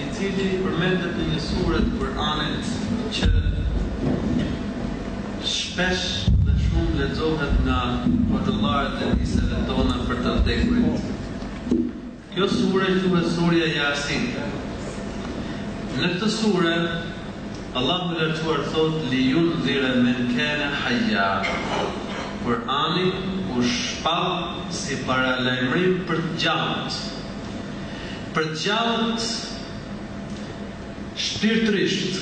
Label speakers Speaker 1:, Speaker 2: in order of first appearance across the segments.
Speaker 1: i cili përmendet në një sure të Kur'anit që shpesh dhe shumë lexohet nga hoxhallarët e viseve tona për të vdekurit. Kjo sure quhet Surja Yasin. Në këtë sure Allahu i Lartësuar thotë li yundhira men kana hayya. Kur'ani u shpall si paralajmërim për të gjallët. Për të gjallët shpirtërisht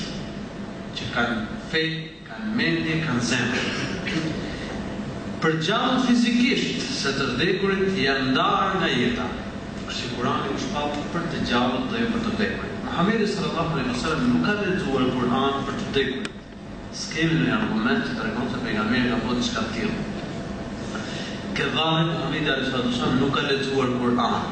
Speaker 1: që kanë fe, kanë mendje, kanë zemër. Për të gjallët fizikisht se të vdekurit janë ndarë nga jeta. Kështu që Kurani u shpall për të gjallët dhe jo për të vdekurit. Muhamedi, sallallahu alejhi ve sellem, nuk ka lexuar Kur'an për të vdekurit. S'kemi ndonjë argument që tregon se pejgamberi ka bo diçka të tillë. Ke varret Muhamedi alejssalatu vesselam nuk ka lexuar Kur'an.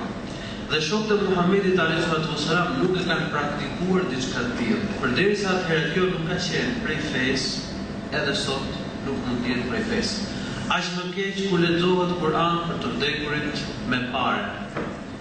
Speaker 1: Dhe shokët e Muhamedit alejssalatu vesselam nuk e kanë praktikuar diçka të tillë. Përderisa atëherë kjo nuk ka qenë prej fesë, edhe sot nuk mund të jetë prej fesë. Aq më keq kur lexohet Kur'an për të vdekurit me pare.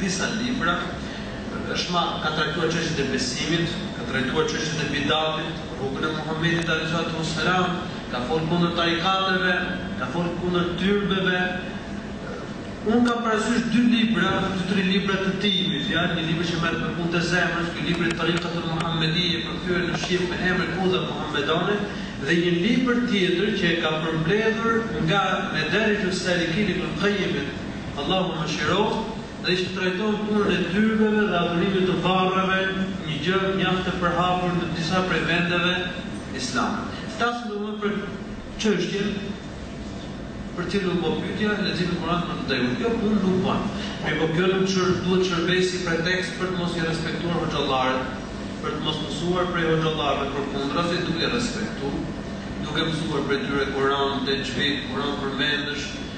Speaker 1: disa libra, është marrë, ka trajtuar çështjet e besimit, ka trajtuar çështjet e bidatit, rrugën e Muhamedit alejhi salatu ue selam, ka folë kundër tarikateve, ka folë kundër tyrbeve. Unë kam parasysh dy libra, dy tri libra të tij, fjala vjen një libër që merret me punët e zemrës, ky libër Tarikatul Muhammediyye përkthyer në shqip me emrin Udha Muhammedane dhe një libër tjetër që e ka përmbledhur nga Medarijus Salikin e Ibn Qayimit, Allahu e mëshiroftë dhe aty trajton punën e tyrbeve dhe adhurimit të varreve një gjë mjaft e përhapur në disa prej vendeve islame. Të flasim domethënë për çështjen për të cilën u bë pyetja, leximi i Kuranit për të vdekurit. Kjo punë nuk bën. Mirëpo kjo nuk shër, duhet të shërbejë si pretekst për të mos i respektuar hoxhallarët, për të mos mësuar prej hoxhallarëve, përkundrazi duhen respektu, duhet mësuar prej tyre Kuran, Texhvid, Kuran
Speaker 2: përmendësh,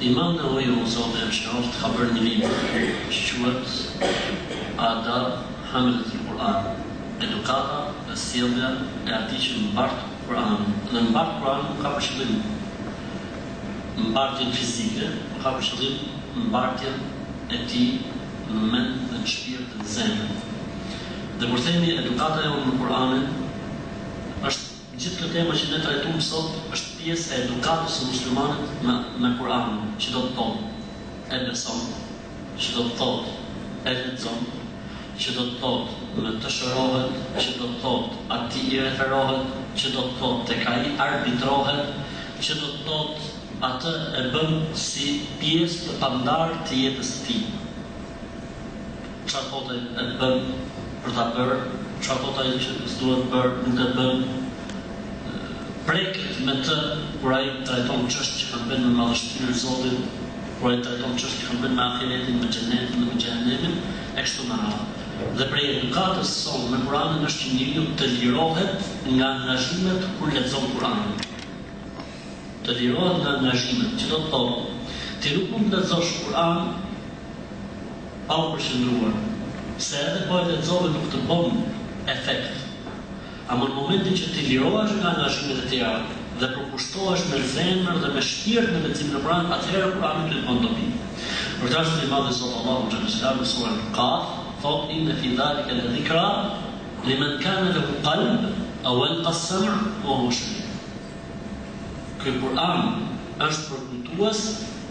Speaker 3: Imam Neveviu Zoti e mëshiroftë ka bërë një libër që quhet Adab Hamlet El Kur'an, Edukata dhe sjellja e atij që mbart Kur'anin. Dhe mbart Kur'anin nuk ka për qëllim mbartjen fizike, por ka për qëllim mbartjen e tij në mend dhe në shpirt dhe në zemër. Dhe kur themi edukata jonë me Kur'anin, është gjithë kjo tema që ne trajtuam sot është pjesë e edukatës së muslimanit me me Kur'an që do të thotë e beson që do të thotë e lexon që do të thotë me të shërohet që do të thotë atij i referohet që do të thotë tek ai arbitrohet që do të thotë atë e bën si pjesë të pandarë të jetës së tij. Çfarë thotë ai e bën për ta bërë, çfarë thotë ai që s'duhet bërë nuk e bën. Preket me të kur ai trajton çështje që kanë të bëjnë me madhështinë e Zotit, kur ai trajton çështje që kanë të bëjnë me ahiretin, me xhenetin dhe me xhehenemin e kështu me radhë. Dhe prej edukatës sonë me Kuranin është që njeriu të lirohet nga angazhimet kur lexon Kuranin. Të lirohet nga angazhimet, që do të thotë, ti nuk mund të lexosh Kur'an pa u përqendruar, se edhe po e lexove nuk të bën efekt. Ama në momentin që ti lirohesh nga angazhimet e tjera dhe përkushtohesh me zemër dhe me shpirt në leximin e Kur'anit, atëherë Kur'ani ty të bën dobi. Për këtë arsye i madhi Zot Allahu xhalla xhelalu në surën Kaf thotë, Inne fi dhalike le dhikra limen kane lehu qalb, au elqa ssem'a wa huwa shahid. Ky Kur'an është përkujtues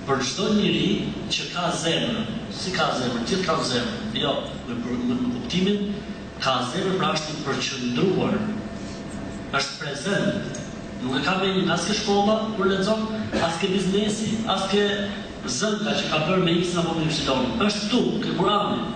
Speaker 3: për çdo njeri që ka zemër, si ka zemër, gjithë kanë zemër, jo, me për, me kuptimin ka zemër pra është i përqëndruar, është prezent, nuk e ka mendjen, as ke shkolla kur lexon, as ke biznesi, as ke zënka që ka bërë me X apo me Y, është ktu, ke Kur'ani.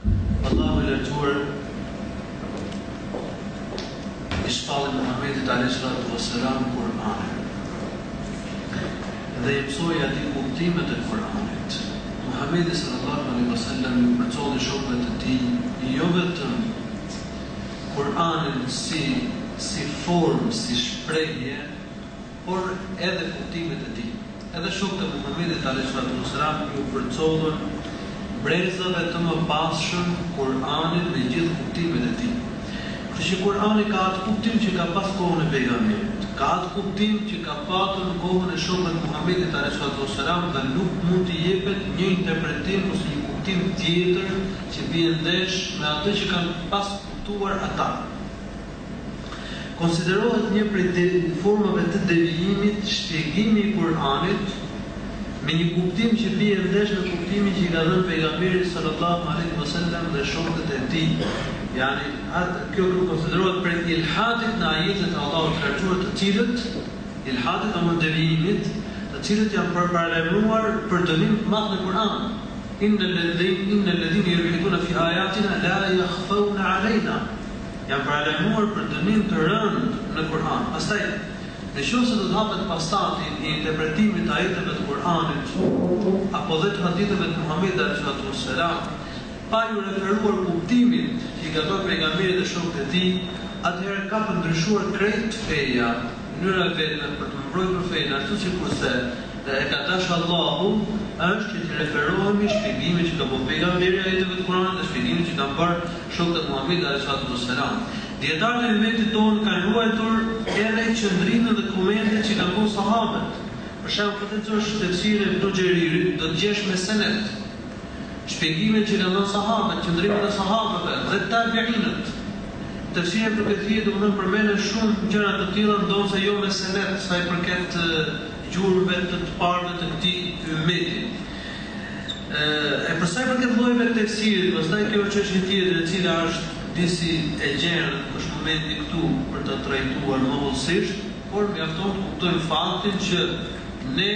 Speaker 3: Allahu
Speaker 1: i Lartësuar i shpalli Muhamedit alejhi salatu ue selam Kur'anin dhe i mësoi atij kuptimet e Kur'anit. Muhamedi sallallahu alejhi ue selam iu përcolli shokëve të tij jo vetëm Kur'anin si si formë, si shprehje, por edhe kuptimet e tij. Edhe shokët e Muhamedit alejhi salatu ue selam iu përcollën brezave të mëpasshëm Kur'anin me gjithë kuptimet e tij. Kështu që Kur'ani ka atë kuptim që ka pas kohën e Pejgamberit, ka atë kuptim që ka patur në kohën e shokëve të Muhamedit alejhi salatu ue selam dhe nuk mund t'i jepet një interpretim ose një kuptim tjetër që bie ndesh me atë që kanë pas kuptuar ata. Konsiderohet një prej formave të devijimit shpjegimi i Kur'anit me një kuptim që bie ndesh me kuptimin që i ka dhënë Pejgamberi sallallahu alejhi ve sellem dhe shokët e tij, yani atë kjo kjo konsiderohet prej ilhadit në ajetet e Allahut të Lartësuar të cilët, ilhadit domthonë devijimit, të cilët janë paralajmëruar për dënim të madh në Kur'an, Inna ledhine yulhiduna fi ayatina la yakhfawna aleyna. Janë paralajmëruar për dënim të rëndë në Kur'an. Pastaj, në qoftë se do të hapet pastaj dera e interpretimit të ajeteve të Kur'anit apo dhe të haditheve të Muhamedit alejhissalatu vesselam, pa iu referuar kuptimit që i ka dhënë pejgamberi dhe shokët e tij, atëherë ka për t'ndryshuar krejt feja, mënyra e vetme për të mbrojtur fenë ashtu sikurse e ka dashë Allahu është që t'i referohemi shpjegimit që ka bërë pejgamberi ajeteve të Kur'anit dhe shpjegimit që kanë bërë shokët e Muhamedit alejhi salatu ue selam. Dijetarët e ymmetit tonë kanë ruajtur edhe qëndrimin dhe komentet që kanë bërë sahabët. Për shembull po të lexosh tefsirin e Ibnu Xheririt do të gjesh me sened shpjegimet që kanë dhënë sahabët, qëndrimin e sahabëve dhe tabiinët. Tefsiri i Ibnu Kethirit domethënë përmenden shumë gjëra të tilla ndonëse jo me sened sa i përket gjurmëve të të parëve të këtij ymmeti. E për sa i përket llojeve të tefsirit, pastaj kjo është çështje tjetër e cila është disi e gjerë, s'është momenti këtu për ta trajtuar më hollësisht, por mjafton të kuptojmë faktin që ne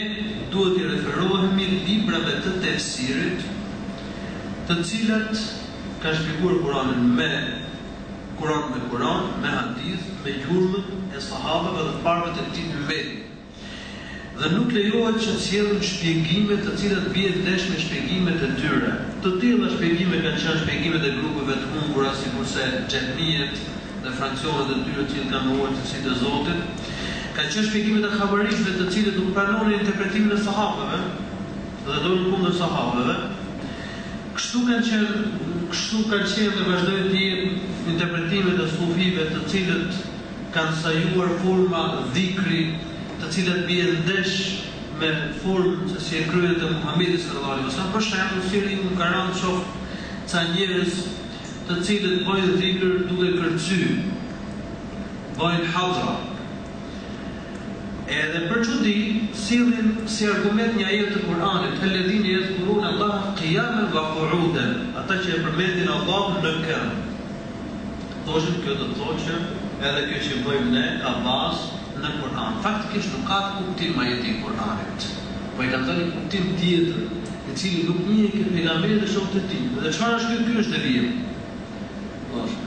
Speaker 1: duhet t'i referohemi librave të tefsirit të cilat kanë shpjeguar Kuranin me Kuran me Kuran, me hadith, me gjurmët e sahabëve dhe të parëve të këtij ymmeti. dhe nuk lejohet që të sjellim shpjegime të cilat bien ndesh me shpjegimet e tyre. Të tilla shpjegime kanë qenë shpjegimet e grupeve të humbura sikurse xhehmijet dhe fraksionet e tyre të cilët kanë mohuar cilësitë e Zotit, kanë qenë shpjegimet e havarixhëve të cilët nuk pranonin interpretimin e sahabëve dhe dolën kundër sahabëve, kështu kanë qenë, kështu kanë qenë dhe vazhdojnë të jenë interpretimet e sufijve të cilët, kanë sajuar forma dhikri të cilat bien ndesh me formën se si e kryente Muhamedi sallallahu alejhi ve sellem, për shembull si Ri Munkaran shof ca njerëz të cilët bëjnë dhikr duke kërcyer, bëjnë hadhra. Edhe për çudi sillin si argument një ajet të Kur'anit, Elledhine jedhkurune Allahe qijamen wa qu'uden, ata që e përmendin Allahun në këmbë. Thoshin kjo do të thotë që edhe kjo që bëjmë ne ka bazë në Kur'an. Faktikisht nuk ka këtë kuptim ajeti i Kur'anit. Po i kanë dhënë një kuptim tjetër, i cili nuk njihej ke pejgamberi dhe shokët e tij. Dhe çfarë është ky? Ky është devijim.
Speaker 2: Thoshin.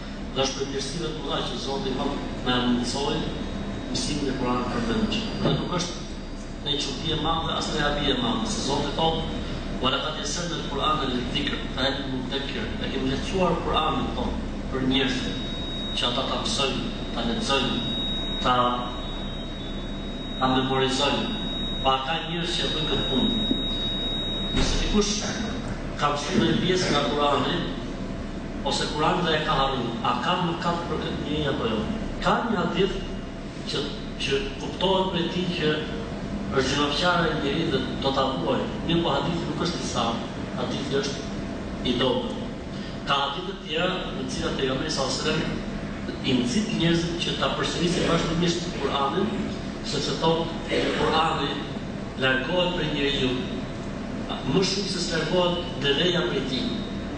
Speaker 2: Dhe
Speaker 3: është prej mirësive të mëdha që Zoti më na e mundësoi mësimin e Kuranit përmendsh. Dhe nuk është një çudi e madhe as një habi e madhe, se Zoti thotë: "Wa laqad yassarna al-Qur'ana lidh-dhikr, fa hal min mudakkir?" E kemi lehtësuar Kuranin thotë për njerëzit, që ata ta mësojnë, ta lexojnë, ta ta memorizojnë. A ka njerëz që e bëjnë këtë punë. Nëse dikush ka mësuar një pjesë nga Kurani, Ose Kuranin dhe e ka harru, a ka mëkat për këtë njeri apo jo? Ka një hadith që që kuptohet prej tij që është gjynahqar ai njeri dhe do ta vuajë, mirëpo hadithi nuk është i saktë, hadithi është i dobët. Ka hadithe të tjera në të cilat Pejgamberi sallallahu alejhi ve sellem i nxit njerëzit që ta përsërisin vazhdimisht Kuranin, sepse thotë Kurani largohet prej njeriut më shumë se ç'largohet deveja prej tij.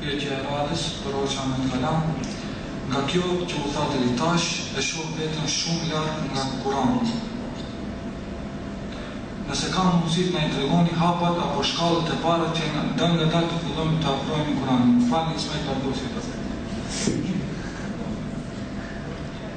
Speaker 3: Pyetje e
Speaker 2: radhës për Hoxhan Metkalan, Nga kjo që u tha deri tash, e shoh veten shumë larg nga Kurani. Nëse ka mundësi të na i tregoni hapat apo shkallët e para që dalëngadalë të fillojmë t'i afrohemi Kuranit. Më falni Ismail
Speaker 1: Bardhoshi pastaj.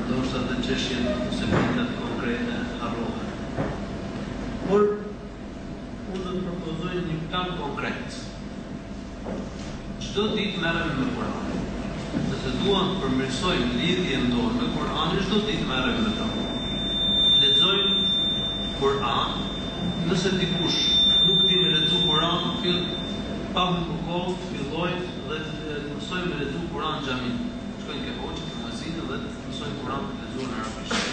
Speaker 1: Ndoshta në çështjet ose vendet konkrete harrohen. Por unë do të propozoj një plan konkret. Çdo ditë merremi me Kur'an. Nëse duam të përmirësojmë lidhjen tonë me Kur'anin, çdo ditë merremi me të. Lexojmë Kur'an, nëse dikush nuk di me lexu Kur'an, fill pa humbur kohë, të fillojë dhe të mësojë me lexu Kur'an në xhami. Të shkojë ke hoxha te muezini dhe të mësojë Kur'an të lexuar në arabisht.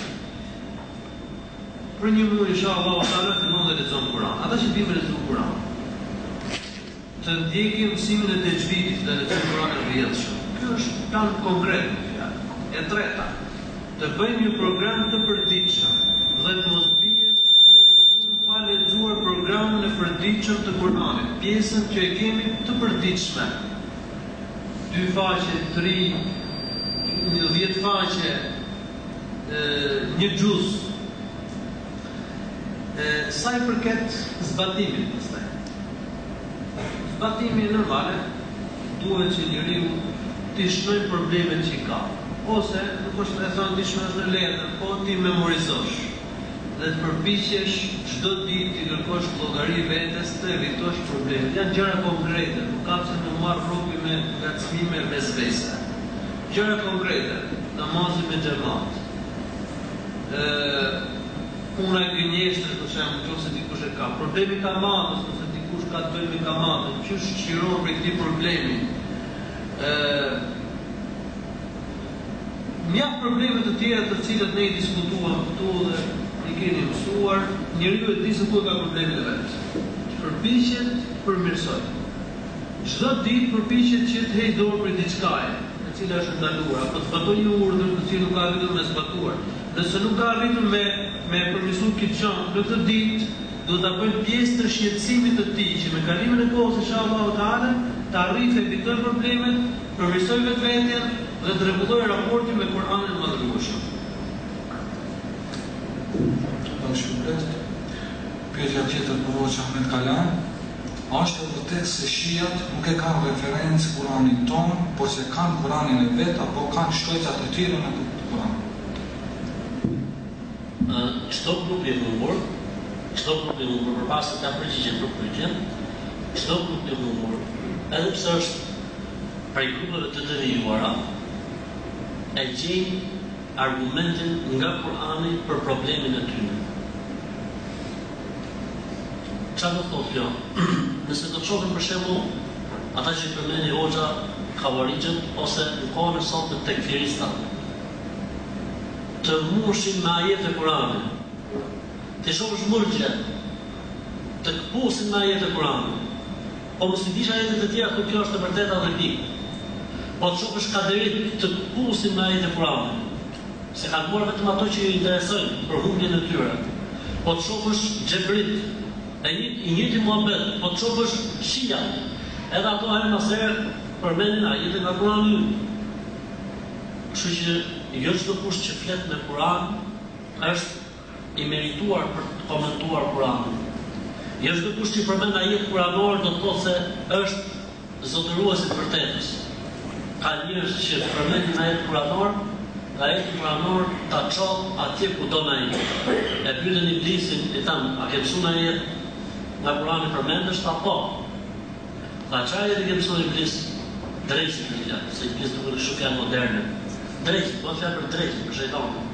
Speaker 1: Për një muaj insha Allahu teala fillon dhe lexon Kur'an. Ata që dinë me lexu Kur'an të ndjekin mësimin e texhvidit të lexojnë Kur'anin rrjedhshëm. Ky është plan konkret në fjalë. E treta, të bëjmë një program të përditshëm dhe të mos biem për të fjetur në gjumë pa lexuar programin e përditshëm të Kur'anit, pjesën që e kemi të përditshme. Dy faqe, tri, një dhjetë faqe, një xhuz. Sa i përket zbatimit, pastaj. Zbatimi normale, duhet që njeriu t'i shnojë problemet që i ka. Ose, nuk është e thënë t'i shnosh në letër, po t'i memorizosh. dhe të përpiqesh çdo ditë t'i kërkosh llogari vetes të evitosh problemet. Janë gjëra konkrete, nuk ka pse me u marr robi me ngacmime vesvese. Gjëra konkrete, namazi me xhamat, puna e gënjeshtrës për shembull, nëse dikush e ka, problemi i kamatës, nëse dikush ka të bëjë me kamatën, qysh çlirohet prej këtij problemi, Mjaft probleme të tjera të cilat ne i diskutuam këtu dhe i keni mësuar, njeriu e di se ku e ka problemin e vet. Përpiqet të përmirësojë. Çdo ditë përpiqet që të heqë dorë prej diçkaje, e cila është ndaluar, apo të zbatojë një urdhër të cilin nuk ka arritur me e zbatuar. Nëse nuk ka arritur me e përmirësu këtë gjë në këtë ditë, duhet ta bëjë pjesë të shqetësimit të tij, që me kalimin e kohës inshallahu teala të arrijë të evitojë problemet, përmirësojë vetveten dhe të rregullojë raportin me Kur'anin e Madhërueshëm.
Speaker 2: Zoti ta shpërbleftë, pyetja tjetër për Hoxhë Ahmet Kalanë:, A është e vërtetë se shiat nuk e kanë referencë Kur'anin tonë, por se kanë Kur'anin e vet apo kanë shtojcat e tyre në këtë Kur'an?
Speaker 3: Çdo grup i humbur, çdo grup i humbur përpara se të përgjigjem për pyetjen, çdo grup i humbur, edhe pse është. prej grupeve të devijuara e gjejnë argumentin nga Kur'ani për problemin e tyre. Çfarë do të thotë kjo? Nëse do të shohim për shembull ata që i përmendi hoxha havarixhët ose në kohën e sotme tekfirista të mbushin me ajete Kur'ani të shohësh murxhie të këpusin me ajete Kur'ani Po mos i dish ajetet e tjera kur kjo është e vërteta dhe di. Po të shohësh Kaderitë të këpusin me ajete Kur'ani. Se kanë marrë vetëm ato që ju interesojnë për humbjen e tyre. Po të shohësh Xhebritë i njëjti muhabet, po të shohësh Shiat, edhe ato herë pas here përmendin ajete nga Kur'ani ynë. Kështu që jo çdokush që flet me Kur'an është i merituar për të komentuar Kuranin. Jo çdokush që përmend ajet kuranor do të thotë se është zotërues i të vërtetës. Ka njerëz që përmendin një ajet kuranor dhe ajeti kuranor ta çon atje ku don ai. E pyetën Iblisin, i thanë, a ke mësuar një ajet nga Kurani përmendësh? Tha po. Tha çfarë ajeti ke mësuar Iblis? Dreqi, bëhet fjalë, se Iblis nuk është shumë fjalë moderne. Dreqi, bëhet fjalë për dreqin, për shejtanin.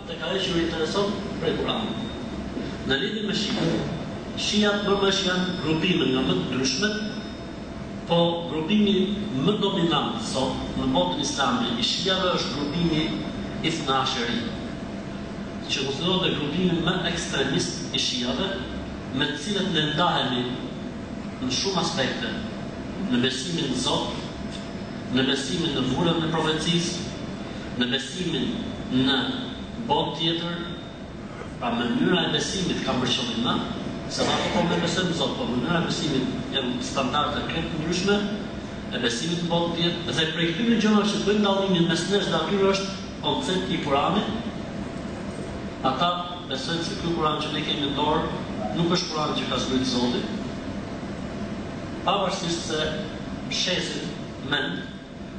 Speaker 3: Tek ajo që u intereson prej Kur'anit. Në lidhje me shiat, shiat normalisht janë grupime nga më të ndryshmet, po grupimi më dominant sot në botën islame i shiave është grupimi Ithna Asheri, që konsiderohet dhe grupimi më ekstremist i shiave, me të cilët ne ndahemi në shumë aspekte, në besimin në Zot, në besimin në Vulën e Profecisë, Në besimin në botë tjetër, pra mënyra e besimit kam për qëllim ë, se dhe ato besojnë në Zot, po mënyra e besimit janë standarde krejt të ndryshme, e besimit në botën tjetër, dhe prej këtyre gjërave që bëjnë dallimin mes nesh dhe atyre është koncepti i Kuranit, ata besojnë se ky Kuran që ne kemi në dorë nuk është Kurani që ka zbrit Zoti, pavarësisht se shesin mend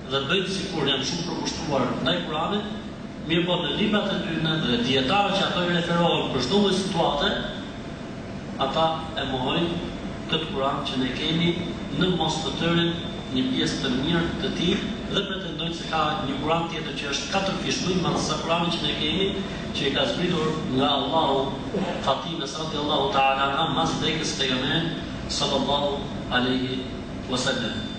Speaker 3: dhe bëjnë sikur janë shumë përkushtuar ndaj Kuranit, mirëpo në librat e tyre dhe dijetarët që ato i referohen për çdo lloj situate, ata e mohojnë këtë Kuran që ne kemi në mos të tërin një pjesë të mirë të tij dhe pretendojnë se ka një Kuran tjetër që është katërfish më i madh se Kurani që ne kemi, që i ka zbritur nga Allahu Fatimes radijallahu ta'ala anha mas vdekjes së Pejgamberit sallallahu
Speaker 1: alejhi wesellem.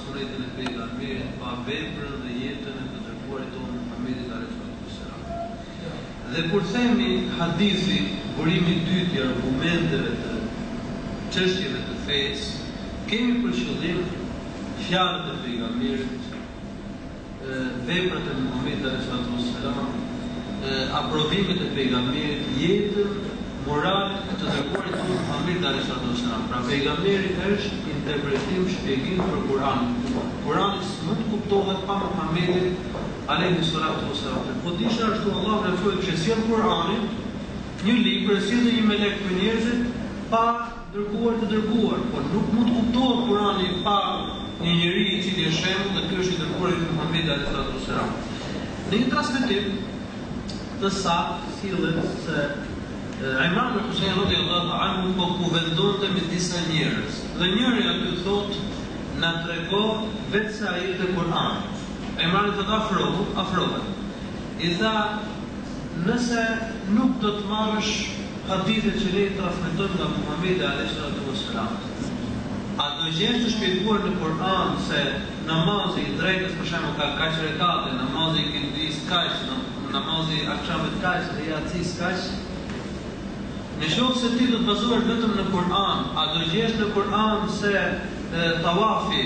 Speaker 1: Sunetin e Pejgamberit pa veprën dhe jetën e të dërguarit tonë Muhamedit alejhi salatu ue selam. Dhe kur themi Hadithi, burimi i dytë i argumenteve të çështjeve të fesë, kemi për qëllim fjalët e Pejgamberit, veprat e Muhamedit alejhi salatu ves selam, aprovimet e Pejgamberit, jetën, moralin e të dërguarit tonë Muhamedit alejhi salatu ves selam. Pra Pejgamberi është interpretim, shpjegim për Kuranin. Kurani s'mund të kuptohet pa Muhamedin alejhi salatu ves selam. Dhe po t'ish ashtu Allahu na thotë që sjell Kuranin, një libër, e sjell dhe një melek për njerëzit pa dërguar të dërguar, por nuk mund të kuptohet Kurani pa një njeri i cili është shembull dhe ky është i dërguari ynë Muhamedi alejhi salatu ue selam. Në një transmetim të saktë sillet se Imran ibn Husain radijallahu anhu po kuvendonte me disa njerëz dhe njëri aty thotë na trego veçse ajete Kurani. Imran i thotë afrohu, afrohet. I tha nëse nuk do të marrësh Hadithet që ne i transmetojmë nga Muhamedi alejhi salatu ue selam. A do gjesh të shpjeguar në Kur'an se namazi i drekës për shembull ka kaq rekate, namazi i ikindisë kaq, namazi i akshamit kaq dhe i jacisë kaq? Në qoftë se ti do të bazohesh vetëm në Kur'an, a do gjesh në Kur'an se tavafi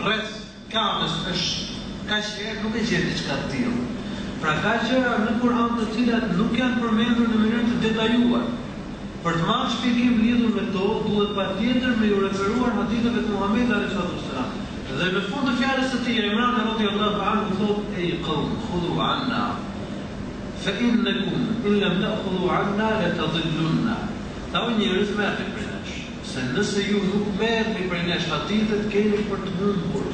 Speaker 1: rreth Qabes është kaq herë nuk e gjen diçka të tillë. Pra ka gjëra në Kur'an të cilat nuk janë përmendur në mënyrë të detajuar. Për të marrë shpjegim lidhur me to duhet patjetër me ju referuar haditheve të Muhamedit alejhissalatu vesselam. Dhe në fund të fjalës së tij Imrani radhiyallahu anhu thotë, Ej qaum, khudhu anna, fe innekum in lem te'khudhu anna letadillunna. Tha, O njerëz, merrni prej nesh. se nëse ju nuk merrni prej nesh hadithet keni për të humbur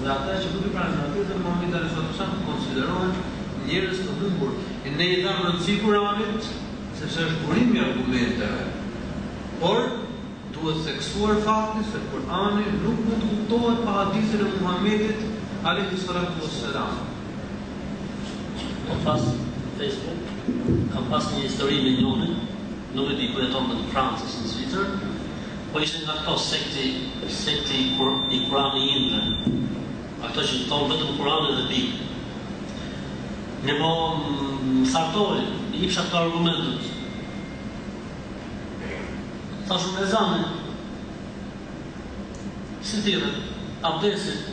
Speaker 1: dhe ata që nuk i pranojnë hadithet e Muhamedit alejhi salatu ves selam konsiderohen njerëz të humbur e ne i dhamë rëndësi Kuranit sepse është burim i argumenteve por duhet theksuar fakti se Kurani nuk mund të kuptohet pa hadithin e Muhamedit alejhi salatu ves
Speaker 3: selam kam pas Facebook kam pas një histori me njonin Nuk e di ku jeton në Francë ose në Zvicër, po ishte nga këto sekti, sekti i kur, i Kur'anijinëve. Ato që thonë vetëm Kur'ani dhe pikë. Mirëpo më sartoi, i jepsha këto argumentët. Thashë me zane, si tire, abdesit,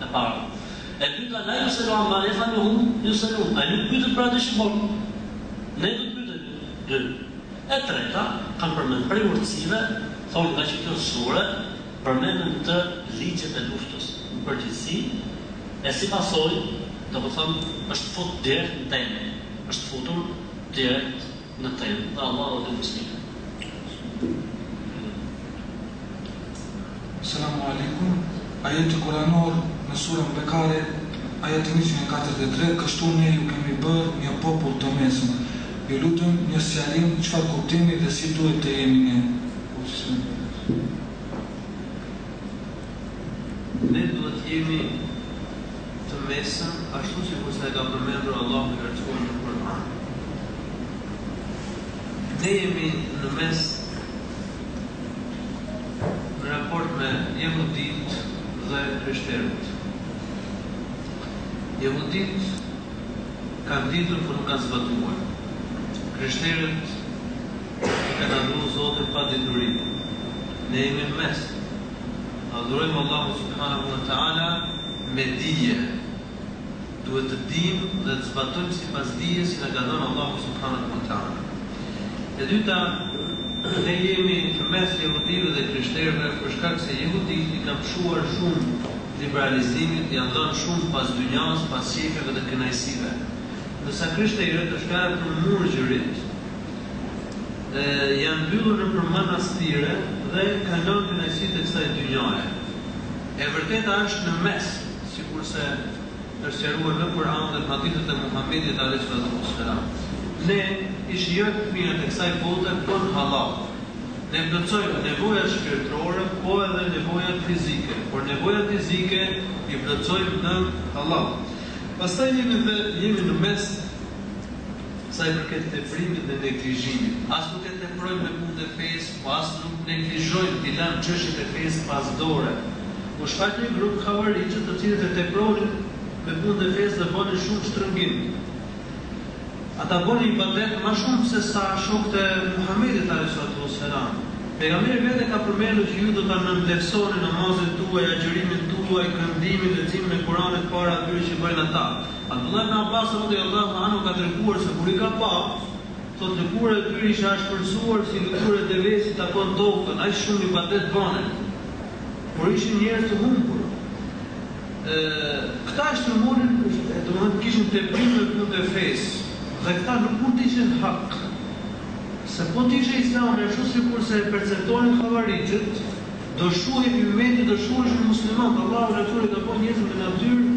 Speaker 3: E para. E dyta, la yus'alu amma yef'alu ve hum yus'alun. Ai nuk pyetet për atë
Speaker 2: që
Speaker 3: bën. Ne do të pyetemi. Dy. E treta, kanë përmend prej urtësive, thonë ngaqë kjo sure përmendën të ligjet e luftës në përgjithësi e si pasojë, domethënë është fut direkt në temë, është futur direkt Në temë dhe Allahu e di më së miri.
Speaker 2: Selamu alejkum Ajeti kuranor në surën Bekare Ajeti njëqind e katërdhjetë e tre Kështu ne ju kemi bërë një popull të mesëm Ju lutem një sqarim çfarë kuptimi dhe si duhet të jemi ne O zot.
Speaker 1: Ne duhet të jemi të mesëm, ashtu sikurse e ka përmendur Allahu i Lartësuar në Kur'an. Ne jemi në mes në raport me jehudit dhe krishterët. Jehudit kanë ditur por nuk kanë zbatuar. Krishterët e kanë adhuruar Zotin pa dituri. Ne jemi në mes. Adhurojmë Allahun subhanehu ve teala me dije. Duhet të dimë dhe të zbatojmë sipas dijes që na ka dhënë Allahu subhanehu ve teala. E dyta, ne jemi në mes jehudive dhe krishterëve për shkak se jehuditë i kanë mëshuar shumë liberalizimit, janë dhënë shumë pas dynjasë, pas qejfeve dhe kënaqësive. Ndërsa krishterët është fjala për murgjërit, e janë mbyllur nëpër manastire dhe kanë lënë kënaqësitë e kësaj dynjaje. E vërteta është në mes, sikurse është sqaruar në Kur'an dhe në hadithet e Muhamedit alejhi salatu ves selam. Ne i shijojmë të mirat e kësaj bote në hallall. Ne plotësojmë nevojat shpirtërore po edhe nevojat fizike, por nevojat fizike i plotësojmë në hallall. Pastaj jemi ne jemi në mes, Sa i përket teprimit dhe neglizhimit, as nuk e teprojmë me punët e fesë, po as nuk neglizhojmë t'i lëmë çështjet e fesë pas dore. U shfaq një grup Havarixhët të cilët e tepronin me punët e fesë dhe bënin shumë shtrëngim. Ata bënin ibadet më shumë se sa shokët e Muhamedit alejhis-salatu ves-selam. Pejgamberi vetë e ka përmendur që ju do ta nënvlerësoni namazin tuaj, agjërimin tuaj, këndimin, leximin e Kuranit para atyre që bëjnë ata. Abdullah ibn Abbas radijallahu anhu ka treguar se kur i ka pa, thotë lëkura e tyre ishte ashpërsuar si lëkura e devesë që takon tokën, aq shumë ibadet bënin, por ishin njerëz të humbur. E, këta shtrëngonin, domethënë kishin teprim në punët e fesë, dhe këta nuk mund të ishin hak. Se po të ishe islami ashtu sikurse e perceptonin havarixhët, do shuhej ymmeti, do shuheshin muslimanët, Allahu nuk i ka bërë njerëzit me natyrë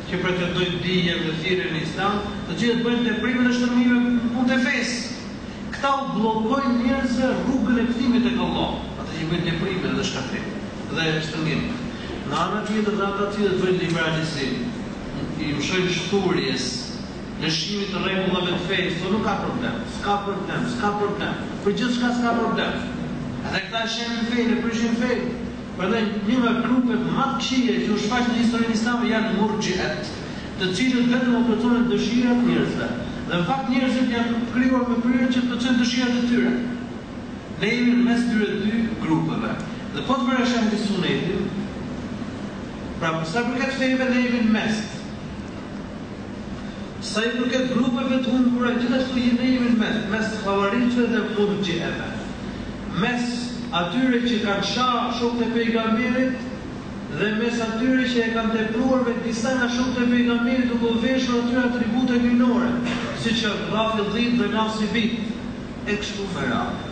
Speaker 1: që pretendojnë dijen dhe thirrjen në Islam, të cilët bëjnë teprime dhe shtrëngime në punë të fesë. Këta u bllokojnë njerëzve rrugën e kthimit tek Allahu, ata që bëjnë teprime dhe shkatrim dhe shtrëngim. Nga ana tjetër dhe ata të cilët bëjnë liberalizim, i mshojnë shthurjes, lëshimit të rregullave të fesë, thonë nuk ka problem, s'ka problem, s'ka problem, për gjithçka s'ka problem. Edhe këta e shembin fenë, e prishin fenë. Prandaj, një nga grupet më të këqija që u shfaq në historinë islame janë Murxhi'et, të cilët vetëm u plotësonin dëshirat e njerëzve. Dhe në fakt njerëzit janë krijuar me prirje që të plotësojnë dëshirat e tyre. Ne jemi në mes këtyre dy grupeve. Dhe po të vëresh Ehli Sunnetin, pra për sa i përket feve ne jemi në mes. Sa i përket grupeve të humbura gjithashtu jemi në mes, mes havarixhëve dhe murxhieve, mes atyre që kanë sha shokët e Pejgamberit dhe mes atyre që e kanë tepruar me disa nga shokët e Pejgamberit duke u veshur atyre atribute hyjnore, siç janë Rafidhitë dhe Nasibitë, e kështu me radhë.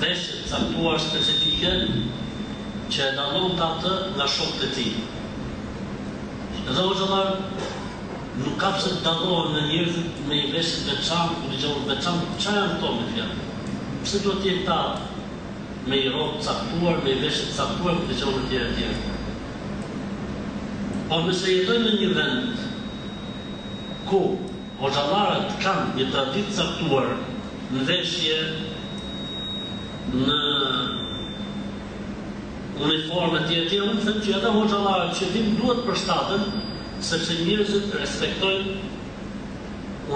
Speaker 3: Veshje të caktuar specifike që e dallonte atë nga shokët e tij. Edhe hoxhallar nuk ka pse të dallohen nga njerëzit me një veshje të veçantë kur dëgjon veçan ça janë këto fjalë. Pse duhet të jenë këta me një rrobë të caktuar, me një veshje të caktuar kur dëgjon etj etj. Por nëse jetojmë në një vend ku Hoxhallarët kanë një traditë të caktuar në veshje, në uniformë etj etj. Unë ju them që edhe hoxhallarët që vijnë duhet të përshtaten, sepse njerëzit respektojnë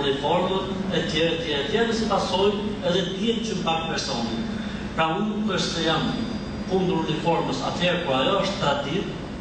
Speaker 3: uniformën etj etj etj. Dhe si pasojë edhe dihet që pak personi. Pra unë nuk është se jam kundër uniformës, atëherë kur ajo është traditë,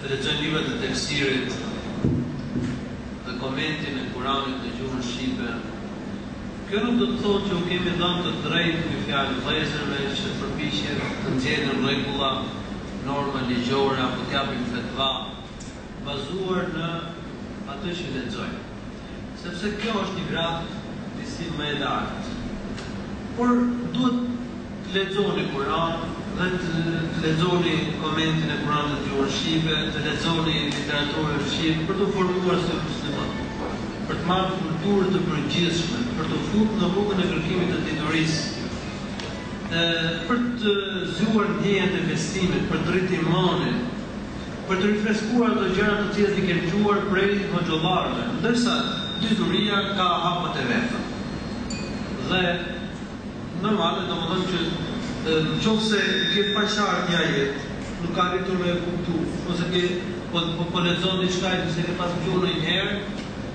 Speaker 3: Të lexojnë librat e
Speaker 1: Tefsirit dhe komentin e Kuranit në gjuhën shqipe, kjo nuk do të thotë që u kemi dhënë të drejtë me fjalë vëllezërve që përpiqen të nxjerrin rregulla, norma ligjore apo të japin fetva bazuar në atë që lexojnë. Sepse kjo është një gradë disi më e lartë. Por duhet të lexoni Kuran dhe të lexoni komentin e Kuranit në gjuhën shqipe, të lexoni literaturën në shqip për t'u formuar si musliman, për të marrë kulturë të përgjithshme, për t'u futë në rrugën e kërkimit të diturisë, për të zgjuar ndjenjat e besimit, për të rritë imanin. për të rifreskuar ato gjëra të cilat i ke dëgjuar prej hoxhallarëve, ndërsa dituria ka hapat e veta. Dhe normale, domethënë që në qoftë se ke paqartë një ajet, nuk ke arritur me e kuptu, ose ke po po lexon diçka që s'e ke pas dëgjuar
Speaker 2: ndonjëherë,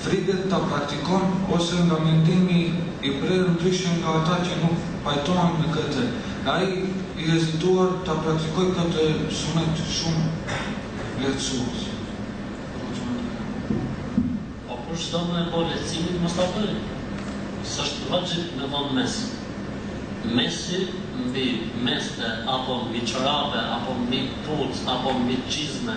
Speaker 2: Frikët ta praktikon ose nga mendimi i prerë ndryshe nga ata që nuk pajtohen me këtë, e ai i hezituar ta praktikojë këtë sunet shumë lehtësues.
Speaker 3: Po kush s'do me e bo lehtësimin mos ta bëjë. S'është vaxhib me dhënë mes'h. Mes'hi mbi meste apo mbi çorape apo mbi këpucë apo mbi çizme.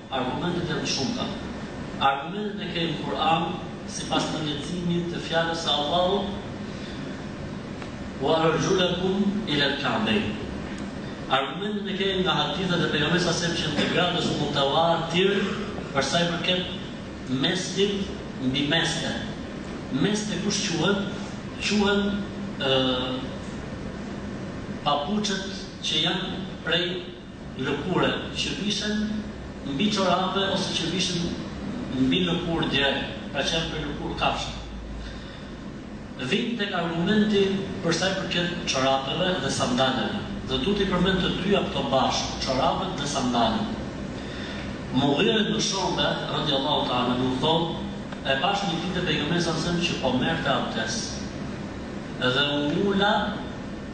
Speaker 3: Argumentet janë të shumta. Argumentet e kemi Kur'an sipas një leximi të fjalës së Allahut, Wa arjulakum ila al-ka'bayn. Argumentet e kemi nga hadithet e Pejgamberit a.s. që janë të gradës mutawatir për sa i përket mes'hit mbi meste. Meste kush quhet? Quhen ë papuçet që janë prej Lëkurë që vishen mbi çorape ose që vishen mbi lëkurë d.m.th. ka qenë prej lëkurë kafshe. Vijmë tek argumenti për sa i përket çorapeve dhe sandaleve dhe dua t'i përmend të dyja këto bashkë, çorapet dhe sandalet. Mughire ibn Shu'be, radijallahu ta'ala anhu, thotë, E pashë një ditë Pejgamberin sallallahu alejhi ve sellem që po merrte abdes dhe u ula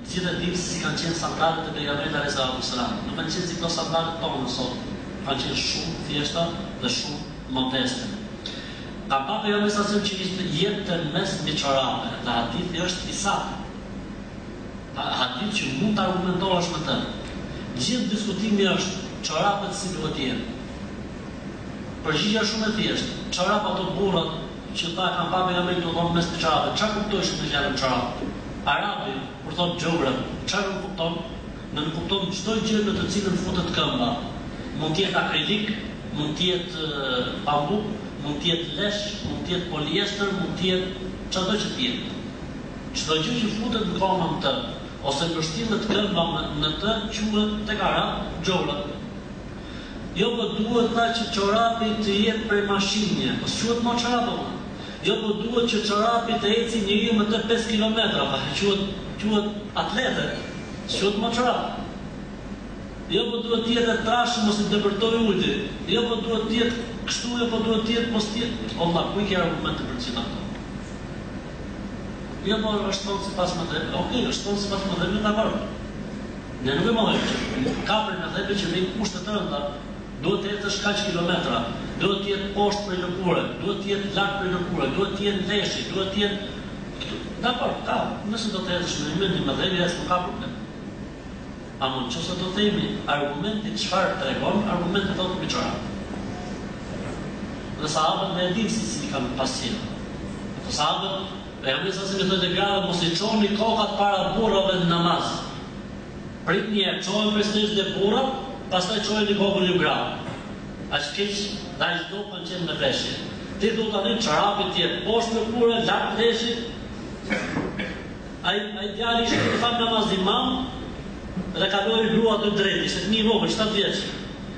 Speaker 3: Të gjithë e dimë se si kanë qenë sandalët te Pejgamberi alejhi salatu ves selam. Nuk kanë qenë si këto sandalët tona të sotme, por kanë qenë shumë të thjeshta dhe shumë modeste. Ka pa Pejgamberin sa selam që ishte jepte mes'h mbi çorape dhe hadithi është i saktë. Hadith që mund të argumentohesh me të. Gjithë diskutimi është çorapet si duhet të jenë. Përgjigja është shumë e thjeshtë, çorap ato burrat që tha e kam pa pejgamberin duke dhënë mes'h mbi çorape, çfarë kuptojshin me fjalën çorap? Arabi kur thotë xheurab, çfarë nënkupton? Nënkupton çdo gjë në të cilën futet këmba. Mund të jetë akrilik, mund të jetë pambuk, mund të jetë lesh, mund të jetë poliestër, mund të jetë çado që të jetë. Çdo gjë që futet në këmbën tënde ose mbështillet këmba në të quhet tek arabët xheurab. Jo po duhet pra që çorapi të jetë prej meshini, po s'quhet mo çorap o vëlla. Jo po duhet që çorapi të eci njeriu me të pesë kilometra, po he quhet quhet atlet ai, s'quhet mo çorap. Jo po duhet të jetë e trashë mos i depërtojë uji, jo po duhet të jetë kështu jo po duhet të jetë mos të jetë, o vëlla ku i ke argumentet për të gjitha këto. Jo po është thonë sipas medhhebit, ok është thonë sipas medhhebit dakor. Ne nuk e marrim kështu shpinën. Ka prej medhhebeve që vënë kushte të rënda, duhet të ecësh kaq kilometra, duhet të jetë poshtë prej lëkure, duhet të jetë lart prej lëkure, duhet të jenë leshi, duhet të jenë kështu. Dakor, ka, nëse do të ecësh me një mendim medhhebi ec, nuk ka problem. Ama nëse do të themi argumenti çfarë tregon, argumenti thotë mbi çorape. Dhe sahabët ne e dimë se si kanë pas qenë. Sahabët Dhe Pejgamberi sa selam u tha të grave mos i çoni kokat para burrave në namaz. Prit një herë, çohen prej sexhdes burrat, pastaj çojeni kokën ju gratë. Aq keq dhe aq dobët qenë në veshje. Ti thua tani çorapi të jetë poshtë lëkure, lart leshit. Ai ai djali ishte duke fal namaz imam dhe kaloi grua të drejtë, ishte fëmijë i
Speaker 1: vogël, shtatë vjeç.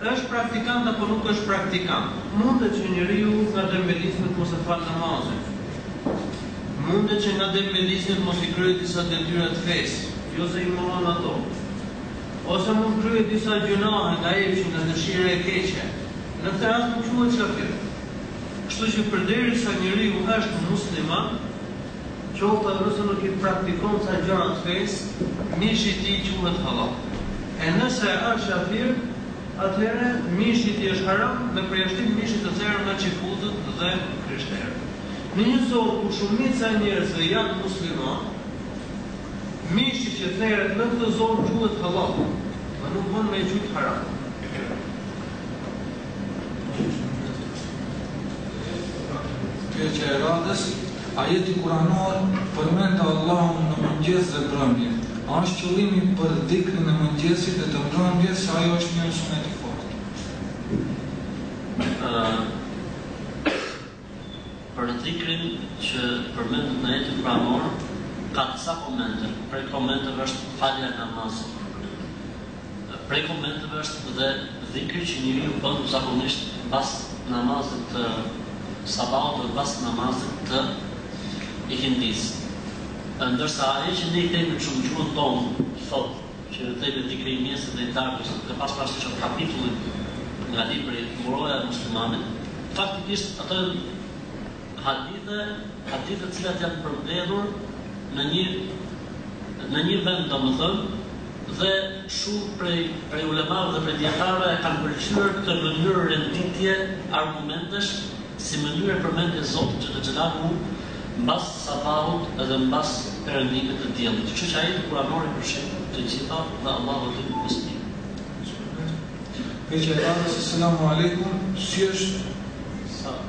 Speaker 1: Është praktikant apo nuk është praktikant? Mundet që njeriu nga dembelizmi të mos e falë namazin. Mundet që nga dembelizmi të mos i kryejë disa detyra të fesë, jo se i mohon ato. Ose mund të kryejë disa gjynahe nga epshi, nga dëshira e keqe. Në këtë rast nuk quhet kafir. Kështu që përderisa njeriu është musliman, Qoftë edhe nëse nuk i praktikon këto gjëra të fesë, mishi i tij quhet hallall. E nëse është kafir, atëherë mishi i tij është haram, me përjashtim mishit të therur nga çifutët dhe krishterët. Në një zonë ku shumica e njerëzve janë muslimanë, mishi që theret në këtë zonë quhet hallall dhe nuk mund me u quajt haram.
Speaker 2: Pyetja e radhës. Ajeti kuranor përmende Allahun në mëngjes dhe mbrëmje. A është qëllimi për dhikrin e mëngjesit dhe të mbrëmjes se ajo është një sunet i fortë?
Speaker 3: Për dhikrin që përmendet në ajetin kuranor ka disa komente. Prej komenteve është falja e namazit. Prej komenteve është dhe dhikri që njeriu bën zakonisht mbas namazit të sabahut dhe mbas namazit të ikindis. Ndërsa ajo që ne i themi kështu në gjuhën tonë, kur themi dhikri i mëngjesit dhe i darkës dhe pastaj lexojmë kapitullin nga libri Mburoja e Muslimanit, faktikisht ato janë Hadithe, hadithe të cilat janë përmbledhur në një në një vend domethënë dhe shumë prej prej ulemave dhe prej dijetarëve e kanë pëlqyer këtë mënyrë renditje argumentesh si mënyrë e përmendjes së Zotit xhele xhelaluhu mbas sabahut edhe mbas perëndimit të diellit. Kështu që ajeti kuranor i përfshin të gjitha dhe Allahu
Speaker 2: e
Speaker 3: di më
Speaker 2: së miri. Pyetja e
Speaker 3: parë,
Speaker 2: selamu alaikum, si është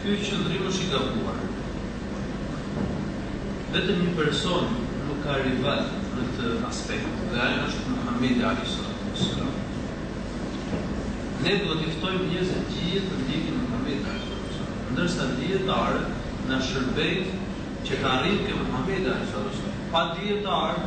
Speaker 1: Ky qëndrim është i gabuar. Vetëm një person nuk ka rival në këtë aspekt dhe ai është Muhamedi alejhi salatu ue selam. Ne duhet t'i ftojmë njerëzit të gjithë të ndjekin Muhamedin alejhi salatu ue selam, ndërsa dijetarët na shërbejnë që të arrijmë ke Muhamedi alejhi salatu
Speaker 2: ue selam. Pa dijetarë,